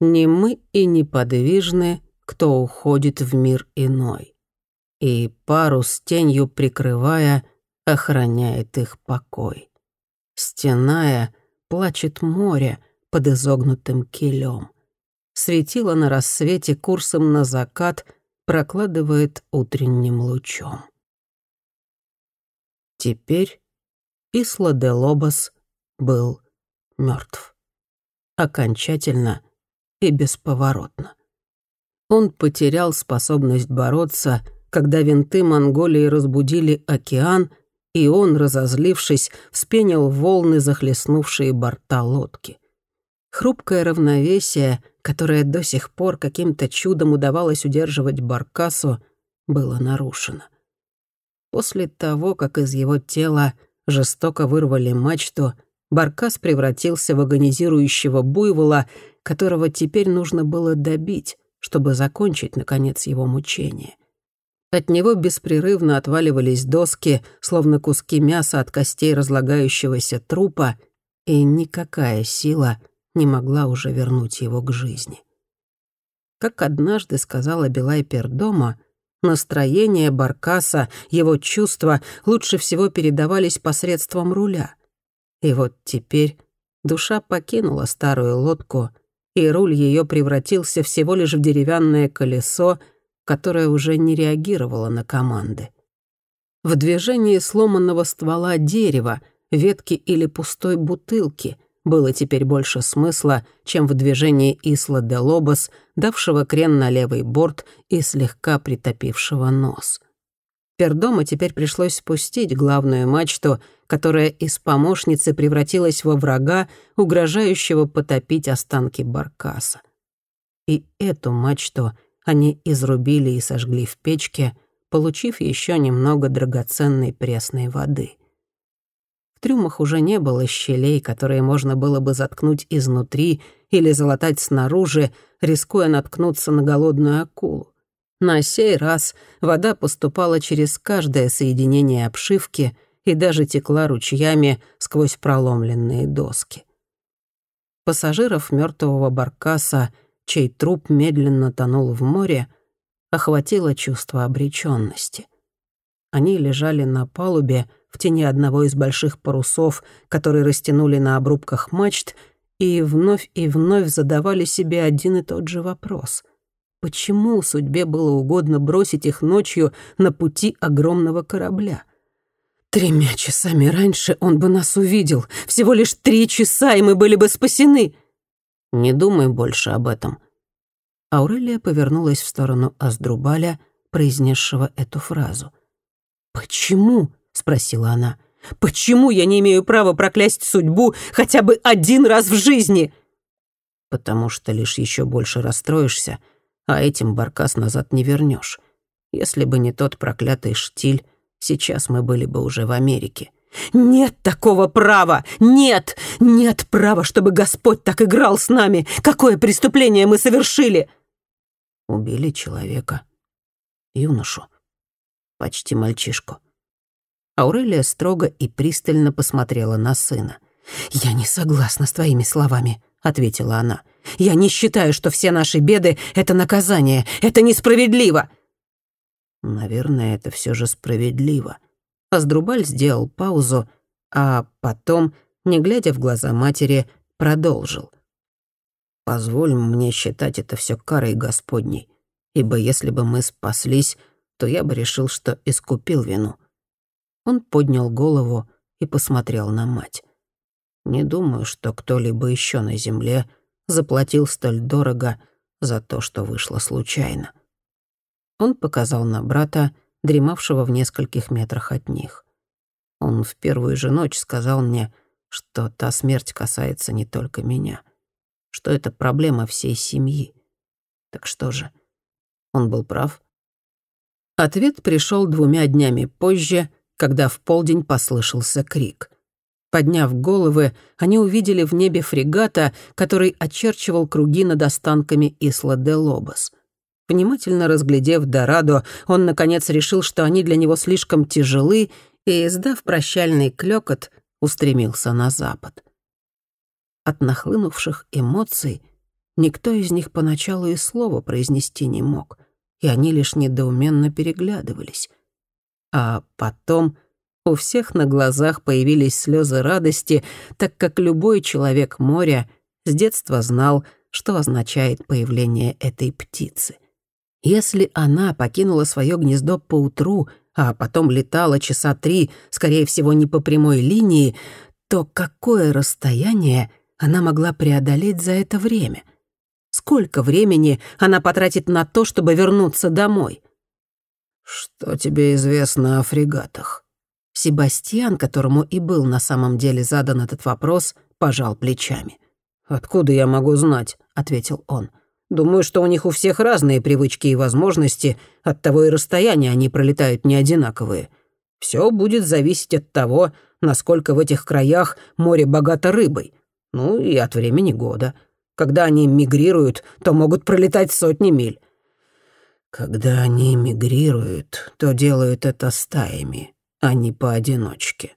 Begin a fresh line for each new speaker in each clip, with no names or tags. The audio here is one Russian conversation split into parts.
Не мы и неподвижны, кто уходит в мир иной. И парус тенью прикрывая, охраняет их покой. Стеная, плачет море под изогнутым килем. Светило на рассвете курсом на закат прокладывает утренним лучом. Теперь Исла де Лобос был мертв. Окончательно и бесповоротно. Он потерял способность бороться, когда винты Монголии разбудили океан, и он, разозлившись, вспенил волны, захлестнувшие борта лодки. Хрупкое равновесие, которое до сих пор каким-то чудом удавалось удерживать Баркасу, было нарушено. После того, как из его тела жестоко вырвали мачту, Баркас превратился в агонизирующего буйвола, которого теперь нужно было добить, чтобы закончить, наконец, его мучение. От него беспрерывно отваливались доски, словно куски мяса от костей разлагающегося трупа, и никакая сила не могла уже вернуть его к жизни. Как однажды сказала Белай Пердома, настроение Баркаса, его чувства лучше всего передавались посредством руля. И вот теперь душа покинула старую лодку, и руль ее превратился всего лишь в деревянное колесо, которое уже не реагировало на команды. В движении сломанного ствола дерева, ветки или пустой бутылки было теперь больше смысла, чем в движении Исла де Лобос, давшего крен на левый борт и слегка притопившего нос. Пердома теперь пришлось спустить главную мачту, которая из помощницы превратилась во врага, угрожающего потопить останки Баркаса. И эту мачту они изрубили и сожгли в печке, получив еще немного драгоценной пресной воды. В трюмах уже не было щелей, которые можно было бы заткнуть изнутри или залатать снаружи, рискуя наткнуться на голодную акулу. На сей раз вода поступала через каждое соединение обшивки и даже текла ручьями сквозь проломленные доски. Пассажиров мертвого баркаса, чей труп медленно тонул в море, охватило чувство обреченности. Они лежали на палубе в тени одного из больших парусов, которые растянули на обрубках мачт, и вновь и вновь задавали себе один и тот же вопрос — Почему судьбе было угодно бросить их ночью на пути огромного корабля? Тремя часами раньше он бы нас увидел. Всего лишь три часа, и мы были бы спасены. Не думай больше об этом. Аурелия повернулась в сторону Аздрубаля, произнесшего эту фразу. «Почему?» — спросила она. «Почему я не имею права проклясть судьбу хотя бы один раз в жизни?» «Потому что лишь еще больше расстроишься, а этим баркас назад не вернешь. Если бы не тот проклятый штиль, сейчас мы были бы уже в Америке. «Нет такого права! Нет! Нет права, чтобы Господь так играл с нами! Какое преступление мы совершили!» Убили человека. Юношу. Почти мальчишку. Аурелия строго и пристально посмотрела на сына. «Я не согласна с твоими словами», — ответила она. Я не считаю, что все наши беды — это наказание. Это несправедливо». Наверное, это все же справедливо. Аздрубаль сделал паузу, а потом, не глядя в глаза матери, продолжил. «Позволь мне считать это все карой Господней, ибо если бы мы спаслись, то я бы решил, что искупил вину». Он поднял голову и посмотрел на мать. «Не думаю, что кто-либо еще на земле заплатил столь дорого за то, что вышло случайно. Он показал на брата, дремавшего в нескольких метрах от них. Он в первую же ночь сказал мне, что та смерть касается не только меня, что это проблема всей семьи. Так что же, он был прав? Ответ пришел двумя днями позже, когда в полдень послышался крик — Подняв головы, они увидели в небе фрегата, который очерчивал круги над останками Исла де Лобос. Внимательно разглядев Дорадо, он, наконец, решил, что они для него слишком тяжелы, и, издав прощальный клёкот, устремился на запад. От нахлынувших эмоций никто из них поначалу и слова произнести не мог, и они лишь недоуменно переглядывались. А потом у всех на глазах появились слезы радости, так как любой человек моря с детства знал, что означает появление этой птицы. Если она покинула свое гнездо поутру, а потом летала часа три, скорее всего, не по прямой линии, то какое расстояние она могла преодолеть за это время? Сколько времени она потратит на то, чтобы вернуться домой?
«Что тебе известно о фрегатах?»
Себастьян, которому и был на самом деле задан этот вопрос, пожал плечами.
«Откуда я могу знать?» — ответил он. «Думаю, что у них у всех разные привычки и возможности, оттого и расстояния они пролетают не одинаковые. Все будет зависеть от того, насколько в этих краях море богато рыбой, ну и от времени года. Когда они мигрируют, то могут пролетать сотни миль». «Когда они мигрируют, то делают это стаями, а не поодиночке»,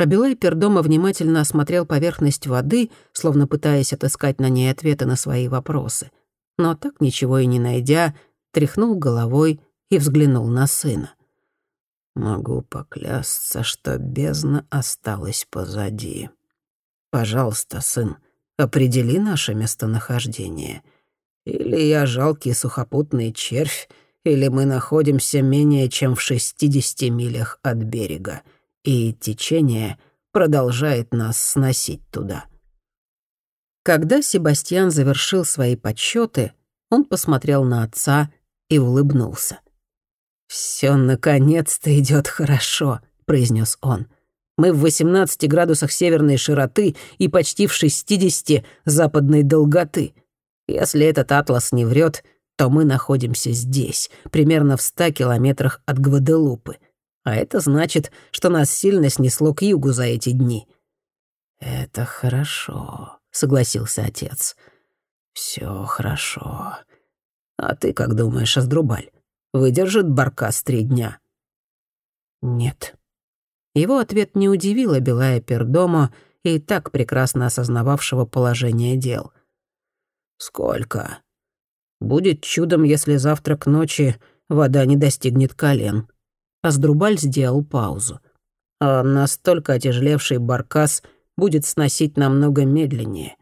Абилай Пердома внимательно осмотрел поверхность воды, словно пытаясь отыскать на ней ответы на свои вопросы. Но так ничего и не найдя, тряхнул головой и взглянул на сына.
«Могу поклясться, что бездна осталась позади. Пожалуйста, сын, определи наше местонахождение. Или я жалкий сухопутный червь, или мы находимся менее чем в шестидесяти милях от берега и течение продолжает нас сносить туда.
Когда Себастьян завершил свои подсчеты, он посмотрел на отца и улыбнулся. «Всё наконец-то идёт хорошо», — произнёс он. «Мы в 18 градусах северной широты и почти в 60 западной долготы. Если этот атлас не врёт, то мы находимся здесь, примерно в 100 километрах от Гваделупы. А это значит, что нас сильно снесло к югу за эти дни».
«Это хорошо», — согласился отец. «Всё хорошо. А ты как думаешь, Аздрубаль, выдержит Баркас три дня?»
«Нет». Его ответ не удивил Белая Пердома и так прекрасно осознававшего положение дел.
«Сколько?» «Будет чудом, если завтра к ночи вода не достигнет колен»,
Аздрубаль сделал паузу.
«А настолько отяжелевший баркас будет сносить намного медленнее.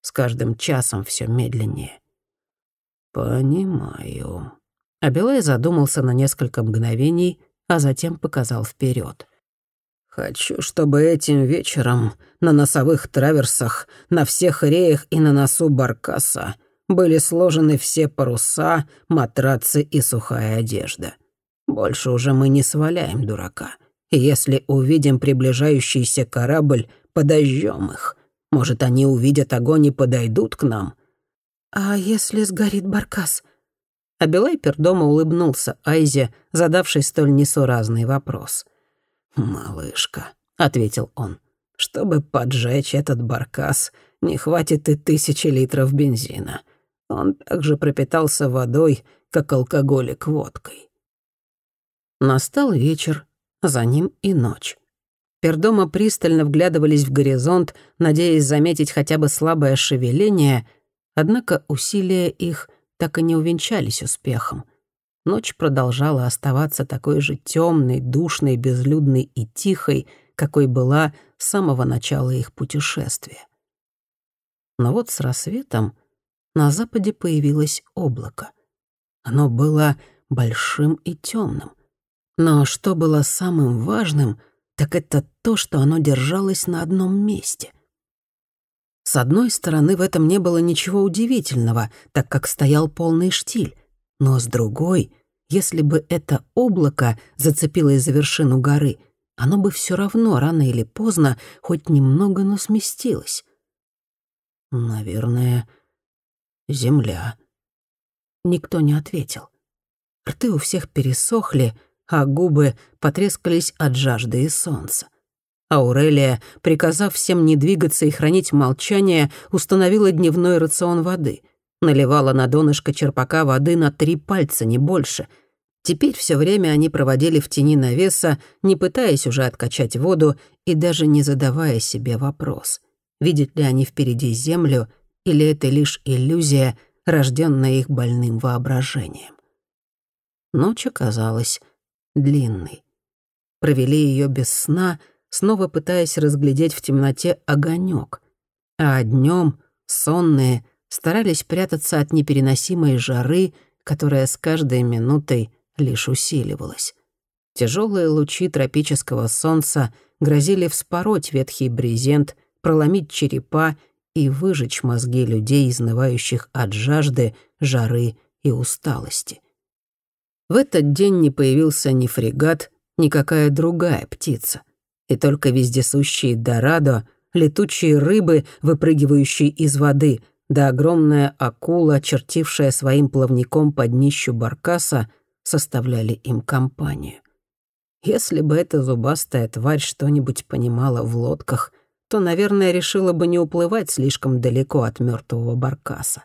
С каждым часом все медленнее».
«Понимаю». Абилай задумался на несколько мгновений, а затем показал вперед.
«Хочу, чтобы этим вечером на носовых траверсах, на всех реях и на носу баркаса были сложены все паруса, матрацы и сухая одежда». Больше уже мы не сваляем дурака. И если увидим приближающийся корабль, подожжем их. Может, они увидят огонь и подойдут к нам.
А если сгорит баркас? Абилай Пердома улыбнулся Айзе, задавший столь несуразный вопрос.
«Малышка», — ответил он, — «чтобы поджечь этот баркас, не хватит и тысячи литров бензина. Он также пропитался водой, как алкоголик водкой.
Настал вечер, за ним и ночь. Пердома пристально вглядывались в горизонт, надеясь заметить хотя бы слабое шевеление, однако усилия их так и не увенчались успехом. Ночь продолжала оставаться такой же темной, душной, безлюдной и тихой, какой была с самого начала их путешествия. Но вот с рассветом на западе появилось облако. Оно было большим и темным. Но что было самым важным, так это то, что оно держалось на одном месте. С одной стороны, в этом не было ничего удивительного, так как стоял полный штиль, но с другой, если бы это облако зацепилось за вершину горы, оно бы все равно рано или поздно хоть немного, но сместилось.
«Наверное, земля».
Никто не ответил. Рты у всех пересохли, а губы потрескались от жажды и солнца. Аурелия, приказав всем не двигаться и хранить молчание, установила дневной рацион воды. Наливала на донышко черпака воды на три пальца, не больше. Теперь все время они проводили в тени навеса, не пытаясь уже откачать воду и даже не задавая себе вопрос, видят ли они впереди землю Или это лишь иллюзия, рожденная их больным воображением? Ночь оказалась длинной. Провели ее без сна, снова пытаясь разглядеть в темноте огонек, а днем сонные старались прятаться от непереносимой жары, которая с каждой минутой лишь усиливалась. Тяжелые лучи тропического солнца грозили вспороть ветхий брезент, проломить черепа и выжечь мозги людей, изнывающих от жажды, жары и усталости. В этот день не появился ни фрегат, ни какая другая птица. И только вездесущие дорадо, летучие рыбы, выпрыгивающие из воды, да огромная акула, чертившая своим плавником под днищу баркаса, составляли им компанию. Если бы эта зубастая тварь что-нибудь понимала в лодках, то, наверное, решила бы не уплывать слишком далеко от мертвого баркаса.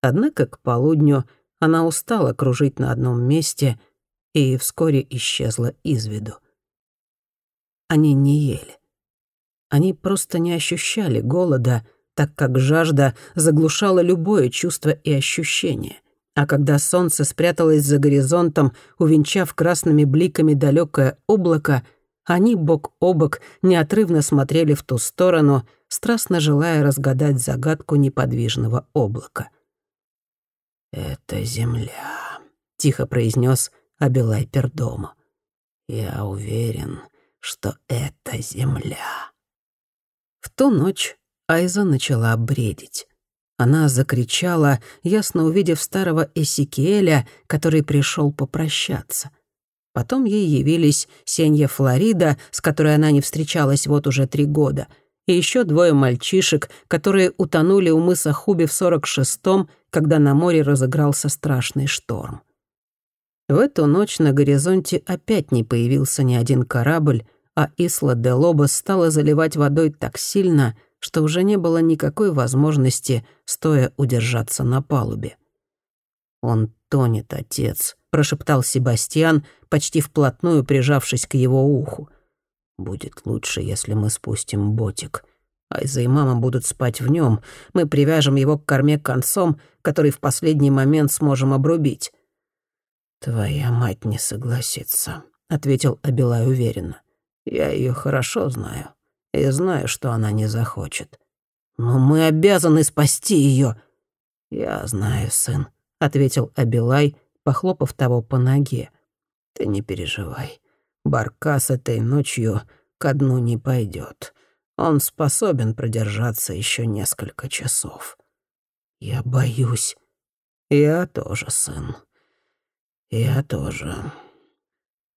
Однако к полудню она устала кружить на одном месте и вскоре исчезла из виду. Они не ели. Они просто не ощущали голода, так как жажда заглушала любое чувство и ощущение. А когда солнце спряталось за горизонтом, увенчав красными бликами далекое облако, они бок о бок неотрывно смотрели в ту сторону, страстно желая разгадать загадку неподвижного облака — «Это земля», — тихо произнес Абилай Пердома. «Я уверен, что это земля». В ту ночь Айза начала бредить. Она закричала, ясно увидев старого Эсикиэля, который пришел попрощаться. Потом ей явились Сенья Флорида, с которой она не встречалась вот уже три года — и еще двое мальчишек, которые утонули у мыса Хуби в 46-м, когда на море разыгрался страшный шторм. В эту ночь на горизонте опять не появился ни один корабль, а Исла де Лобос стала заливать водой так сильно, что уже не было никакой возможности стоя удержаться на палубе. «Он тонет, отец», — прошептал Себастьян, почти вплотную прижавшись к его уху. Будет лучше, если мы спустим ботик. Айза и мама будут спать в нем. Мы привяжем его к корме концом, который в последний момент сможем обрубить». «Твоя мать не согласится», — ответил Абилай уверенно. «Я ее хорошо знаю и знаю, что она не захочет. Но мы обязаны спасти ее. «Я знаю, сын», — ответил Абилай, похлопав того по ноге. «Ты не переживай. Баркас этой ночью ко дну не пойдет. Он способен продержаться еще несколько часов. Я боюсь. Я тоже, сын. Я тоже.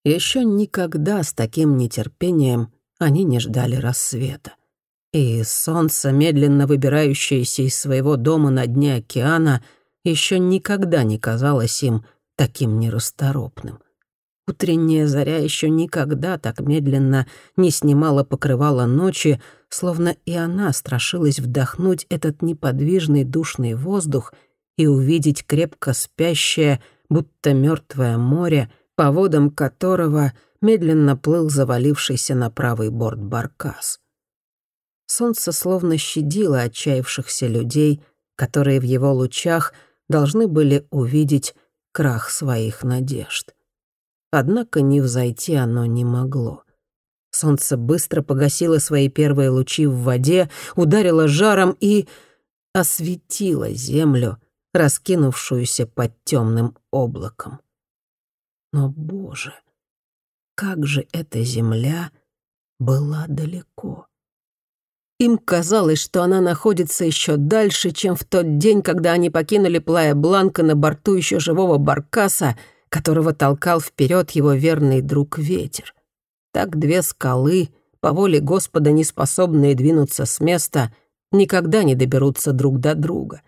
Еще никогда с таким нетерпением они не ждали рассвета. И солнце, медленно выбирающееся из своего дома на дне океана, еще никогда не казалось им таким нерасторопным. Утренняя заря еще никогда так медленно не снимала покрывала ночи, словно и она страшилась вдохнуть этот неподвижный душный воздух и увидеть крепко спящее, будто мертвое море, по водам которого медленно плыл завалившийся на правый борт баркас. Солнце словно щадило отчаявшихся людей, которые в его лучах должны были увидеть крах своих надежд. Однако не взойти оно не могло. Солнце быстро погасило свои первые лучи в воде, ударило жаром и осветило землю, раскинувшуюся под темным облаком. Но, Боже, как же эта земля была далеко. Им казалось, что она находится еще дальше, чем в тот день, когда они покинули Плая Бланка на борту еще живого баркаса — которого толкал вперед его верный друг ветер. Так две скалы, по воле Господа не способные двинуться с места, никогда не доберутся друг до друга.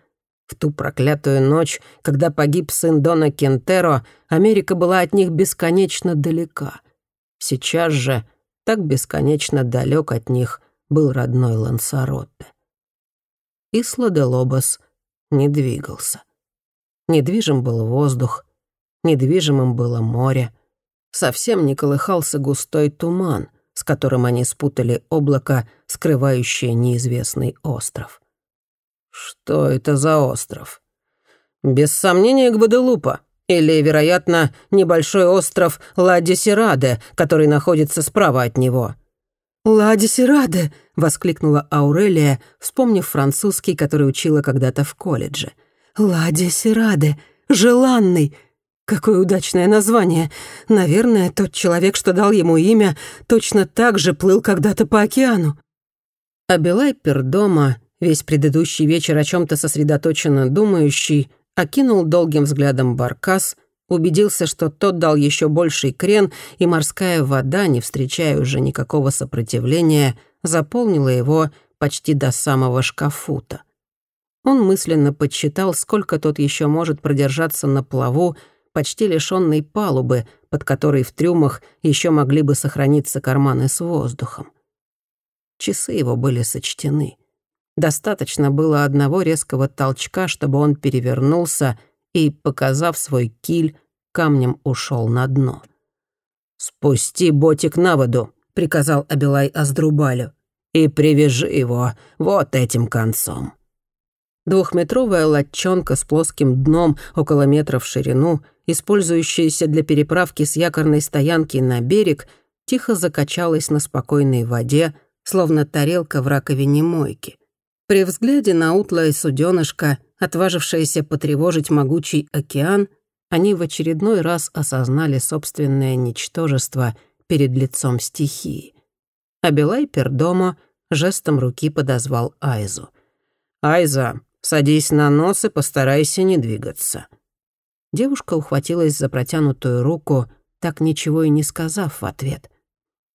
В ту проклятую ночь, когда погиб сын Дона Кентеро, Америка была от них бесконечно далека. Сейчас же так бесконечно далек от них был родной Лансаротте. Исла де Лобос не двигался. Недвижим был воздух, недвижимым было море. Совсем не колыхался густой туман, с которым они спутали облако, скрывающее неизвестный остров.
«Что это за остров?» «Без сомнения, Гваделупа. Или, вероятно, небольшой остров Ла-Десираде, который находится справа от него».
«Ла-Десираде!» — воскликнула Аурелия, вспомнив французский, который учила когда-то в колледже. «Ла-Десираде! Желанный! Какое удачное название! Наверное, тот человек, что дал ему имя, точно так же плыл когда-то по океану».
Абилай Пердома, весь предыдущий вечер о чем то сосредоточенно думающий, окинул долгим взглядом баркас, убедился, что тот дал еще больший крен, и морская вода, не встречая уже никакого сопротивления, заполнила его почти до самого шкафута. Он мысленно подсчитал, сколько тот еще может продержаться на плаву, почти лишённой палубы, под которой в трюмах еще могли бы сохраниться карманы с воздухом. Часы его были сочтены. Достаточно было одного резкого толчка, чтобы он перевернулся и, показав свой киль, камнем ушел на дно. «Спусти ботик на воду», — приказал Абилай Аздрубалю, «и привяжи его вот этим концом». Двухметровая лодчонка с плоским дном около метра в ширину, использующаяся для переправки с якорной стоянки на берег, тихо закачалась на спокойной воде, словно тарелка в раковине мойки. При взгляде на утлое суденышко, отважившееся потревожить могучий океан, они в очередной раз осознали собственное ничтожество перед лицом стихии. Абилай Пердомо жестом руки подозвал Айзу. «Айза, садись на нос и постарайся не двигаться». Девушка ухватилась за протянутую руку, так ничего и не сказав в ответ.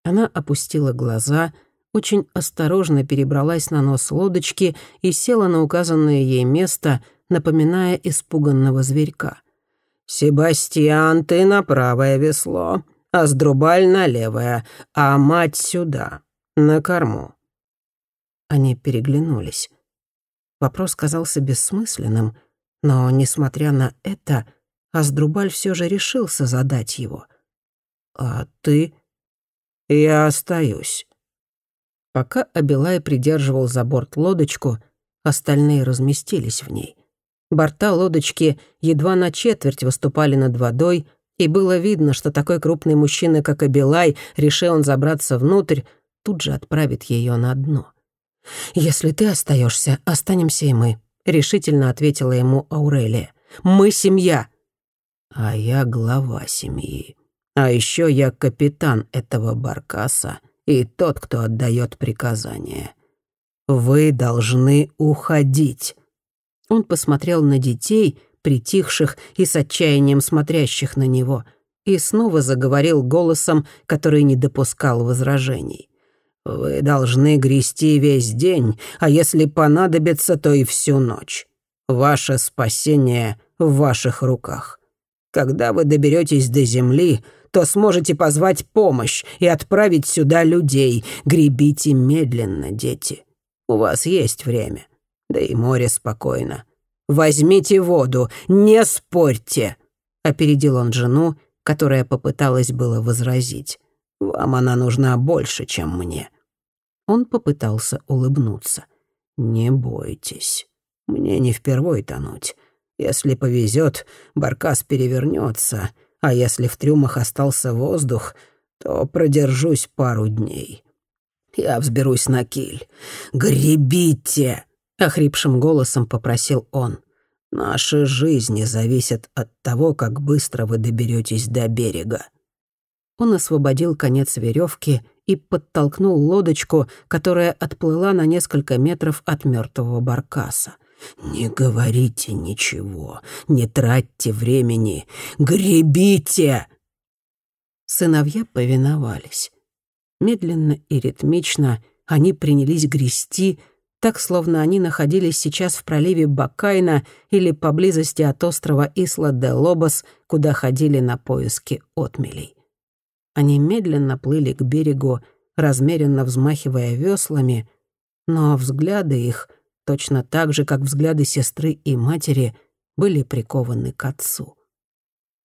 Она опустила глаза — очень осторожно перебралась на нос лодочки и села на указанное ей место, напоминая испуганного зверька. «Себастьян, ты на правое весло, а Сдрубаль на левое, а мать сюда, на корму». Они переглянулись. Вопрос казался бессмысленным, но, несмотря на это, Аздрубаль все же решился задать его. «А ты?» «Я остаюсь». Пока Абилай придерживал за борт лодочку, остальные разместились в ней. Борта лодочки едва на четверть выступали над водой, и было видно, что такой крупный мужчина, как Абилай, решил он забраться внутрь, тут же отправит ее на дно. «Если ты остаешься, останемся и мы», — решительно ответила ему Аурелия. «Мы семья». «А я глава семьи. А еще я капитан этого баркаса», и тот, кто отдает приказания. Вы должны уходить». Он посмотрел на детей, притихших и с отчаянием смотрящих на него, и снова заговорил голосом, который не допускал возражений. «Вы должны грести весь день, а если понадобится, то и всю ночь. Ваше спасение в ваших руках. Когда вы доберетесь до земли, то сможете позвать помощь и отправить сюда людей. Гребите медленно, дети. У вас есть время. Да и море спокойно. Возьмите воду, не спорьте!» Опередил он жену, которая попыталась было возразить. «Вам она нужна больше, чем мне». Он попытался улыбнуться. «Не бойтесь. Мне не впервой тонуть. Если повезет, баркас перевернется, а если в трюмах остался воздух, то продержусь пару дней. Я взберусь на киль. «Гребите!» — охрипшим голосом попросил он. «Наши жизни зависят от того, как быстро вы доберетесь до берега». Он освободил конец веревки и подтолкнул лодочку, которая отплыла на несколько метров от мертвого баркаса. «Не говорите ничего, не тратьте времени, гребите!» Сыновья повиновались. Медленно и ритмично они принялись грести, так, словно они находились сейчас в проливе Бакайна или поблизости от острова Исла-де-Лобос, куда ходили на поиски отмелей. Они медленно плыли к берегу, размеренно взмахивая веслами, но взгляды их — точно так же, как взгляды сестры и матери были прикованы к отцу.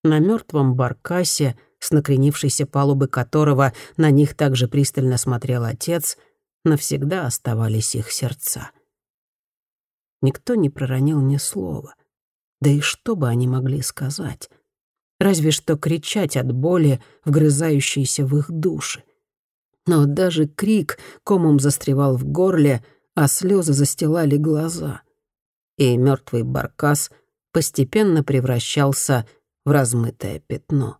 На мертвом баркасе, с накренившейся палубы которого на них также пристально смотрел отец, навсегда оставались их сердца.
никто не проронил ни слова. Да и что бы они могли сказать? Разве что кричать от боли, вгрызающейся в их души. Но даже крик комом застревал в горле, а слезы застилали глаза. И мертвый баркас постепенно превращался в размытое пятно.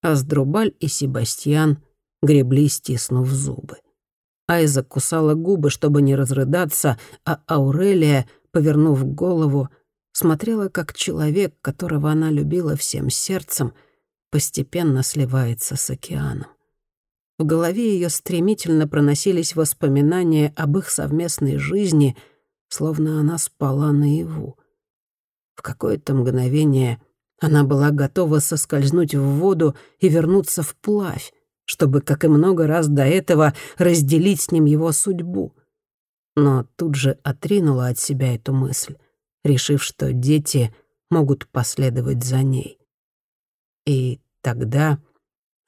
Аздрубаль и Себастьян гребли, стиснув зубы. Айза кусала губы, чтобы не разрыдаться, а Аурелия, повернув голову, смотрела, как человек, которого она любила всем сердцем, постепенно сливается с океаном. В голове ее стремительно проносились воспоминания об их совместной жизни, словно она спала наяву. В какое-то мгновение она была готова соскользнуть в воду и вернуться вплавь, чтобы, как и много раз до этого, разделить с ним его судьбу. Но тут же отринула от себя эту мысль, решив, что дети могут последовать за ней. И тогда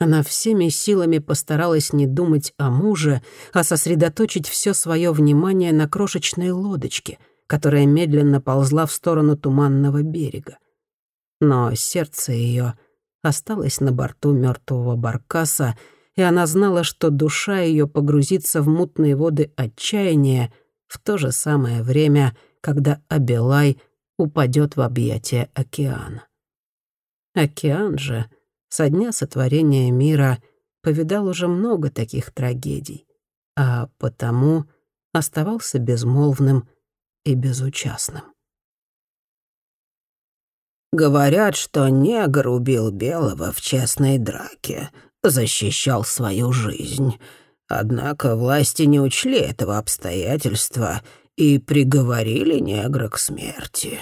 она всеми силами постаралась не думать о муже, а сосредоточить все свое внимание на крошечной лодочке, которая медленно ползла в сторону туманного берега. Но сердце ее осталось на борту мертвого баркаса, и она знала, что душа ее погрузится в мутные воды отчаяния в то же самое время, когда Абелай упадет в объятия океана. Океан же со дня сотворения мира повидал уже много таких трагедий, а потому оставался безмолвным и безучастным.
Говорят, что негр убил белого в честной драке, защищал свою жизнь. Однако власти не учли этого обстоятельства и приговорили негра к смерти.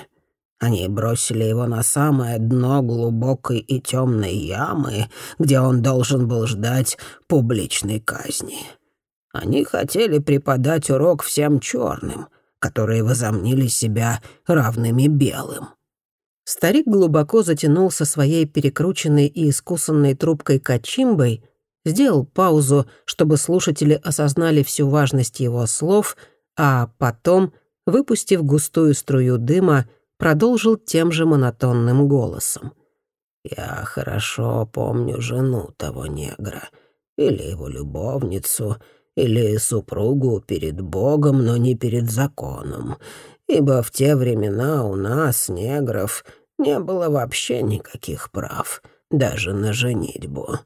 Они бросили его на самое дно глубокой и темной ямы, где он должен был ждать публичной казни. Они хотели преподать урок всем черным, которые возомнили себя равными белым.
Старик глубоко затянулся своей перекрученной и искусанной трубкой качимбой, сделал паузу, чтобы слушатели осознали всю важность его слов, а потом, выпустив густую струю дыма, продолжил тем же монотонным голосом.
«Я хорошо помню жену того негра, или его любовницу, или супругу перед Богом, но не перед законом, ибо в те времена у нас, негров, не было вообще никаких прав, даже на женитьбу.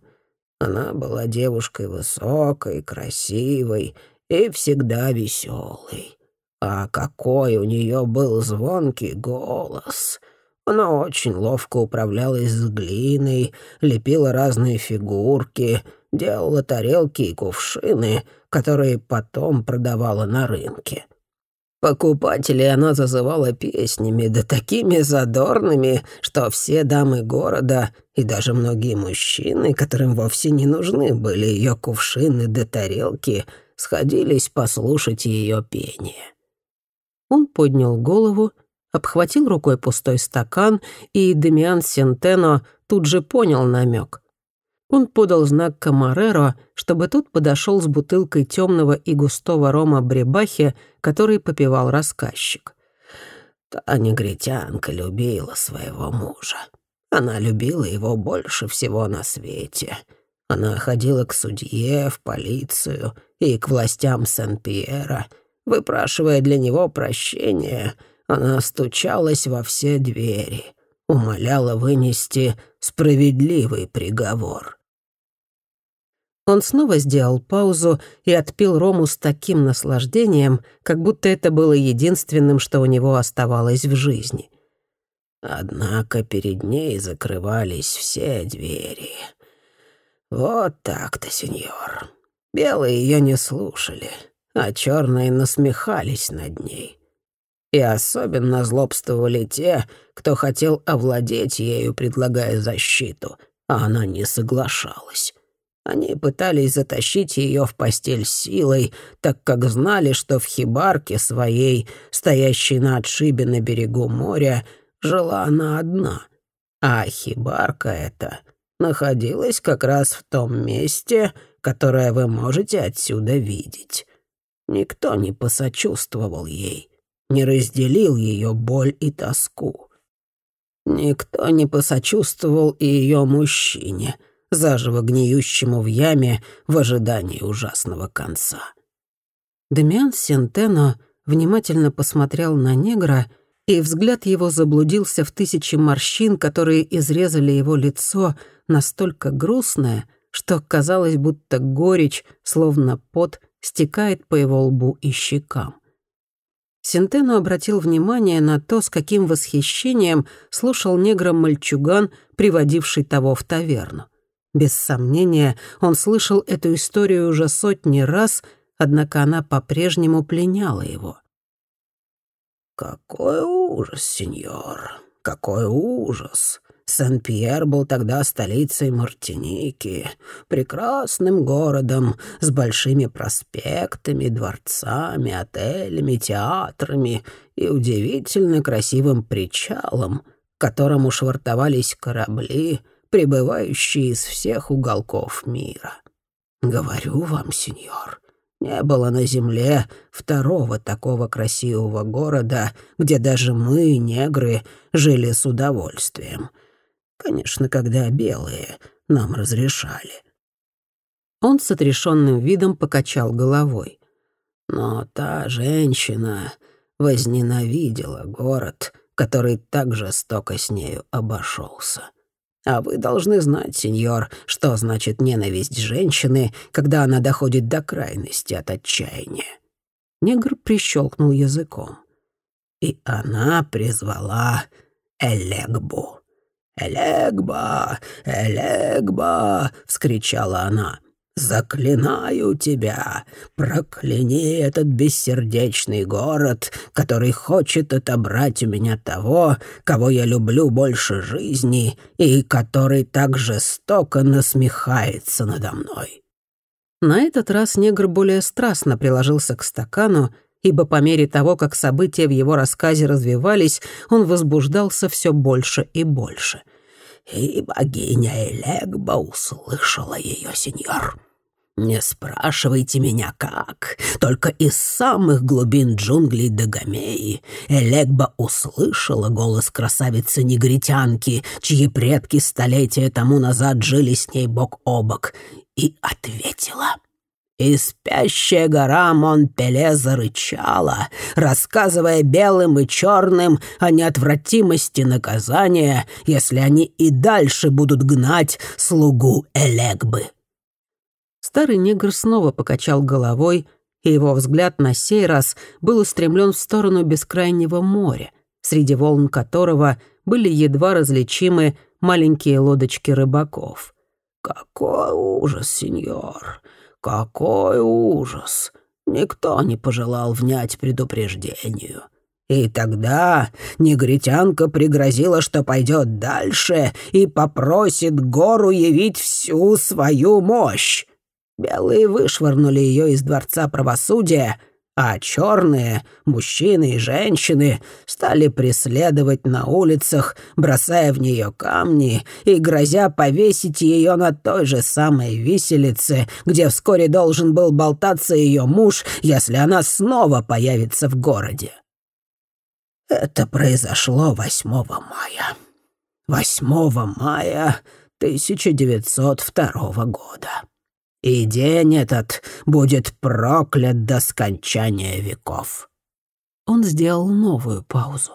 Она была девушкой высокой, красивой и всегда веселой. А какой у нее был звонкий голос! Она очень ловко управлялась с глиной, лепила разные фигурки, делала тарелки и кувшины, которые потом продавала на рынке. Покупателей она зазывала песнями, да такими задорными, что все дамы города и даже многие мужчины, которым вовсе не нужны были ее кувшины да тарелки, сходились послушать ее пение.
Он поднял голову, обхватил рукой пустой стакан, и Демиан Сентено тут же понял намек. Он подал знак Камареро, чтобы тот подошел с бутылкой темного и густого рома Бребахи, который попивал рассказчик.
Та негритянка любила своего мужа. Она любила его больше всего на свете. Она ходила к судье, в полицию и к властям Сен-Пьера. Выпрашивая для него прощения, она стучалась во все двери, умоляла вынести справедливый приговор.
Он снова сделал паузу и отпил рому с таким наслаждением, как будто это было единственным, что у него оставалось в жизни.
Однако перед ней закрывались все двери. Вот так-то, сеньор. Белые ее не слушали, а черные насмехались над ней. И особенно злобствовали те, кто хотел овладеть ею, предлагая защиту, а она не соглашалась. Они пытались затащить ее в постель силой, так как знали, что в хибарке своей, стоящей на отшибе на берегу моря, жила она одна. А хибарка эта находилась как раз в том месте, которое вы можете отсюда видеть. Никто не посочувствовал ей. не разделил ее боль и тоску. Никто не посочувствовал и ее мужчине, заживо гниющему в яме в ожидании ужасного конца.
Демиан Сентено внимательно посмотрел на негра, и взгляд его заблудился в тысячи морщин, которые изрезали его лицо, настолько грустное, что казалось, будто горечь, словно пот, стекает по его лбу и щекам. Сентено обратил внимание на то, с каким восхищением слушал негра мальчуган, приводивший того в таверну. Без сомнения, он слышал эту историю уже сотни раз, однако она по-прежнему пленяла его.
«Какой ужас, сеньор, какой ужас! Сен-Пьер был тогда столицей Мартиники, прекрасным городом с большими проспектами, дворцами, отелями, театрами и удивительно красивым причалом, к которому швартовались корабли, прибывающие из всех уголков мира. Говорю вам, сеньор, не было на земле второго такого красивого города, где даже мы, негры, жили с удовольствием — Конечно, когда белые нам разрешали.
Он с отрешенным видом покачал головой.
Но та женщина возненавидела город, который так жестоко с нею обошелся. А вы должны знать, сеньор, что значит ненависть женщины, когда она доходит до крайности от отчаяния. Негр прищелкнул языком. И она призвала Элегбу. «Элегба! Элегба!» — вскричала она. «Заклинаю тебя! Прокляни этот бессердечный город, который хочет отобрать у меня того, кого я люблю больше жизни и который так жестоко насмехается надо мной».
На этот раз негр более страстно приложился к стакану, ибо по мере того, как события в его рассказе развивались, он возбуждался все больше и больше.
«И богиня Элегба услышала ее, сеньор. Не спрашивайте меня, как. Только из самых глубин джунглей Дагомеи Элегба услышала голос красавицы-негритянки, чьи предки столетия тому назад жили с ней бок о бок, и ответила — и спящая гора Монпеле зарычала, рассказывая белым и черным о неотвратимости наказания, если они и дальше будут гнать слугу Элегбы.
Старый негр снова покачал головой, и его взгляд на сей раз был устремлен в сторону бескрайнего моря, среди волн которого были едва различимы маленькие лодочки рыбаков.
«Какой ужас, сеньор! Какой ужас! Никто не пожелал внять предупреждению. И тогда негритянка пригрозила, что пойдет дальше и попросит гору явить всю свою мощь. Белые вышвырнули ее из дворца правосудия — а черные, мужчины и женщины, стали преследовать на улицах, бросая в нее камни и грозя повесить ее на той же самой виселице, где вскоре должен был болтаться ее муж, если она снова появится в городе. Это произошло 8 мая. 8 мая 1902 года и день этот будет проклят до скончания веков».
Он сделал новую паузу.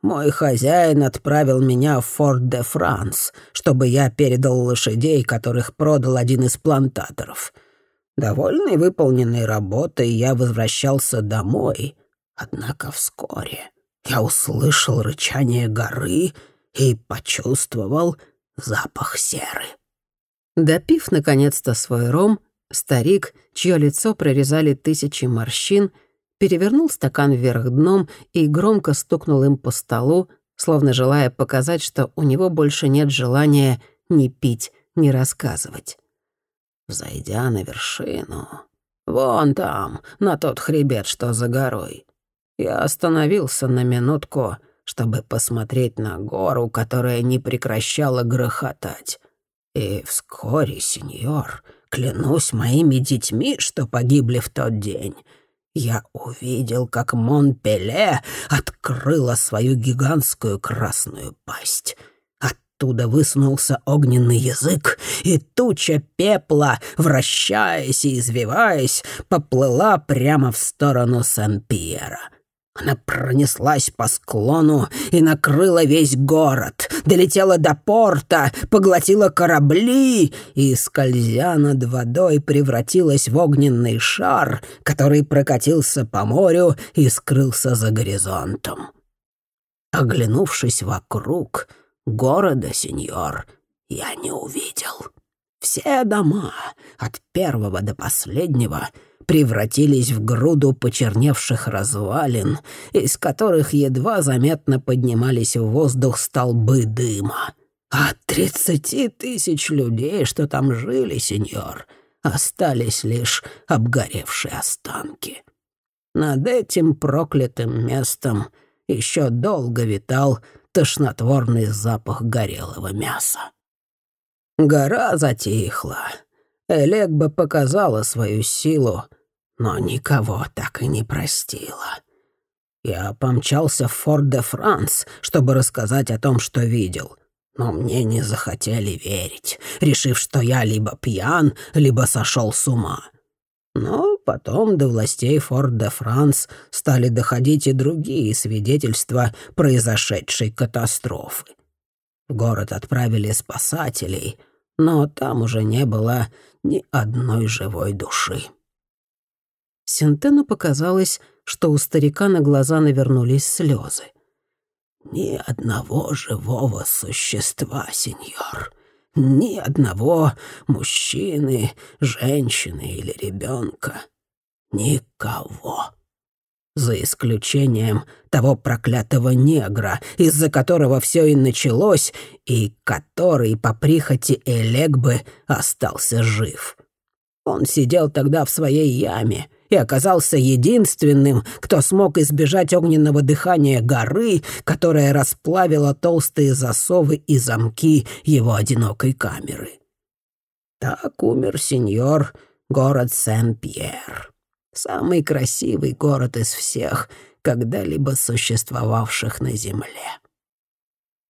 «Мой хозяин отправил меня в Форт-де-Франс, чтобы я передал лошадей, которых продал один из плантаторов. Довольный выполненной работой, я возвращался домой, однако вскоре я услышал рычание горы и почувствовал запах серы.
Допив, наконец-то, свой ром, старик, чье лицо прорезали тысячи морщин, перевернул стакан вверх дном и громко стукнул им по столу, словно желая показать, что у него больше нет желания ни пить, ни рассказывать.
Взойдя на вершину, вон там, на тот хребет, что за горой, я остановился на минутку, чтобы посмотреть на гору, которая не прекращала грохотать. И вскоре, сеньор, клянусь моими детьми, что погибли в тот день, я увидел, как Монпеле открыла свою гигантскую красную пасть. Оттуда высунулся огненный язык, и туча пепла, вращаясь и извиваясь, поплыла прямо в сторону Сан-Пьера. Она пронеслась по склону и накрыла весь город, долетела до порта, поглотила корабли и, скользя над водой, превратилась в огненный шар, который прокатился по морю и скрылся за горизонтом. Оглянувшись вокруг, города, сеньор, я не увидел. Все дома, от первого до последнего — превратились в груду почерневших развалин, из которых едва заметно поднимались в воздух столбы дыма. А тридцати тысяч людей, что там жили, сеньор, остались лишь обгоревшие останки. Над этим проклятым местом еще долго витал тошнотворный запах горелого мяса. Гора затихла. Элегба показала свою силу, но никого так и не простила. Я помчался в Форт-де-Франс, чтобы рассказать о том, что видел. Но мне не захотели верить, решив, что я либо пьян, либо сошел с ума. Но потом до властей Форт-де-Франс стали доходить и другие свидетельства произошедшей катастрофы. В город отправили спасателей, но там уже не было ни одной живой души.
Синтену показалось, что у старика на глаза навернулись слезы.
«Ни одного живого существа, сеньор. Ни одного мужчины, женщины или ребенка. Никого. За исключением того проклятого негра, из-за которого все и началось, и который по прихоти Элегбы остался жив. Он сидел тогда в своей яме — и оказался единственным, кто смог избежать огненного дыхания горы, которая расплавила толстые засовы и замки его одинокой камеры. Так умер сеньор город Сен-Пьер, самый красивый город из всех, когда-либо существовавших на земле.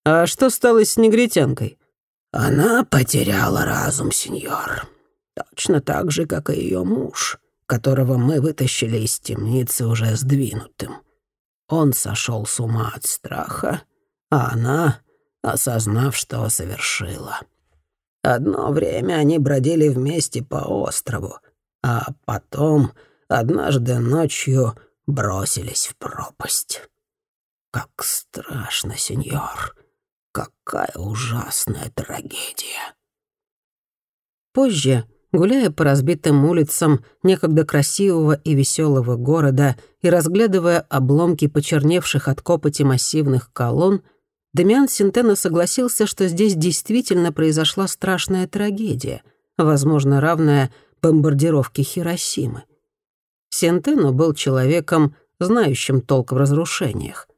«А что стало с негритянкой?»
«Она потеряла разум, сеньор, точно так же, как и ее муж» которого мы вытащили из темницы уже сдвинутым. Он сошел с ума от страха, а она, осознав, что совершила. Одно время они бродили вместе по острову, а потом однажды ночью бросились в пропасть. Как страшно, сеньор. Какая ужасная трагедия.
Позже Гуляя по разбитым улицам некогда красивого и веселого города и разглядывая обломки почерневших от копоти массивных колонн, Демиан Синтена согласился, что здесь действительно произошла страшная трагедия, возможно, равная бомбардировке Хиросимы. Синтено был человеком, знающим толк в разрушениях.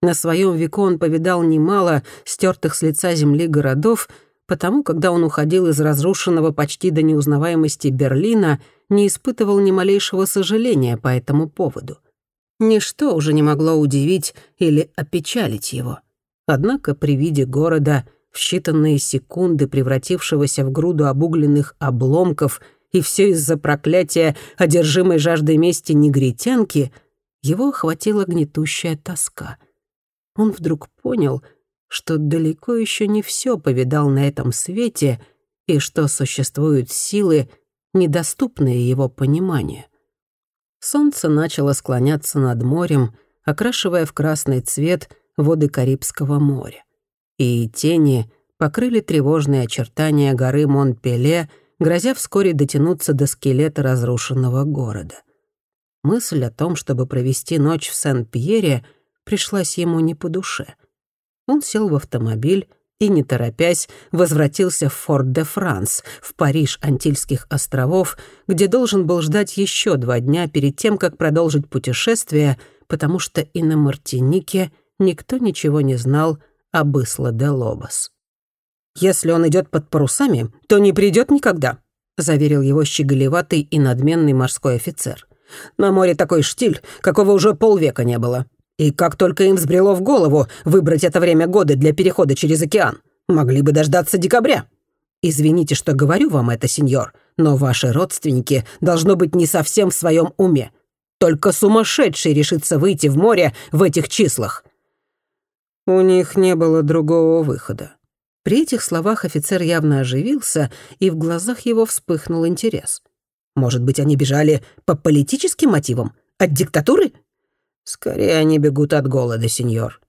На своем веку он повидал немало стертых с лица земли городов потому, когда он уходил из разрушенного почти до неузнаваемости Берлина, не испытывал ни малейшего сожаления по этому поводу. Ничто уже не могло удивить или опечалить его. Однако при виде города, в считанные секунды превратившегося в груду обугленных обломков и все из-за проклятия одержимой жаждой мести негритянки, его охватила гнетущая тоска. Он вдруг понял — что далеко еще не все повидал на этом свете и что существуют силы, недоступные его пониманию. Солнце начало склоняться над морем, окрашивая в красный цвет воды Карибского моря. И тени покрыли тревожные очертания горы Монпеле, грозя вскоре дотянуться до скелета разрушенного города. Мысль о том, чтобы провести ночь в Сен-Пьере, пришлась ему не по душе — он сел в автомобиль и, не торопясь, возвратился в Форт-де-Франс, в Париж Антильских островов, где должен был ждать еще два дня перед тем, как продолжить путешествие, потому что и на Мартинике никто ничего не знал об Исла де Лобос. «Если он идет под парусами, то не придет никогда», — заверил его щеголеватый и надменный морской офицер.
На море такой штиль, какого уже полвека не было. И как только им взбрело в голову выбрать это время года для перехода через океан, могли бы дождаться декабря. Извините, что говорю вам это, сеньор, но ваши родственники должно быть не совсем в своем уме. Только сумасшедший решится выйти в море в этих числах. У них не было другого выхода. При этих словах офицер явно оживился, и в глазах его вспыхнул интерес. Может быть, они бежали по политическим мотивам? От диктатуры? Скорее, они бегут от голода, сеньор.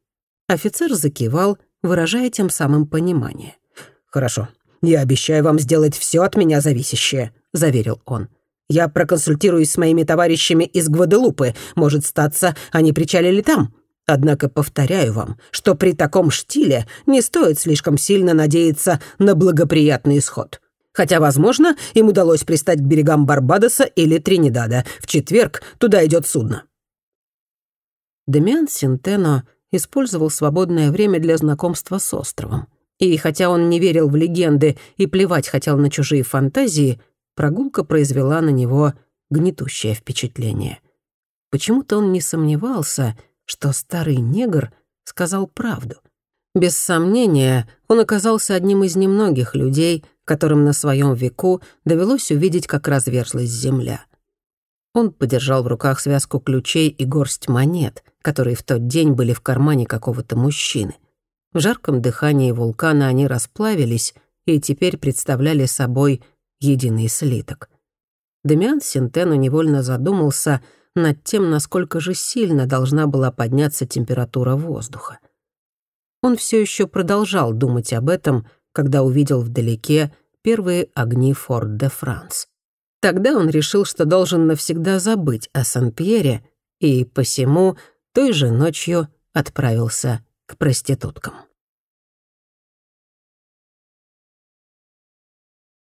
Офицер закивал, выражая тем самым понимание. «Хорошо, я обещаю вам сделать все от меня зависящее», — заверил он. «Я проконсультируюсь с моими товарищами из Гваделупы. Может, статься, они причалили там. Однако повторяю вам, что при таком штиле не стоит слишком сильно надеяться на благоприятный исход. Хотя, возможно, им удалось пристать к берегам Барбадоса или Тринидада. В четверг туда идет судно». Демиан Синтено использовал свободное время для знакомства с островом. И хотя он не верил в легенды и плевать хотел на чужие фантазии, прогулка произвела на него гнетущее впечатление. Почему-то он не сомневался, что старый негр сказал правду. Без сомнения, он оказался одним из немногих людей, которым на своем веку довелось увидеть, как разверзлась земля. Он подержал в руках связку ключей и горсть монет, которые в тот день были в кармане какого-то мужчины. В жарком дыхании вулкана они расплавились и теперь представляли собой единый слиток. Демиан Синтену невольно задумался над тем, насколько же сильно должна была подняться температура воздуха. Он все еще продолжал думать об этом, когда увидел вдалеке первые огни Форт-де-Франс. Тогда он решил, что должен навсегда забыть о Сан-Пьере, и посему той же ночью отправился к проституткам.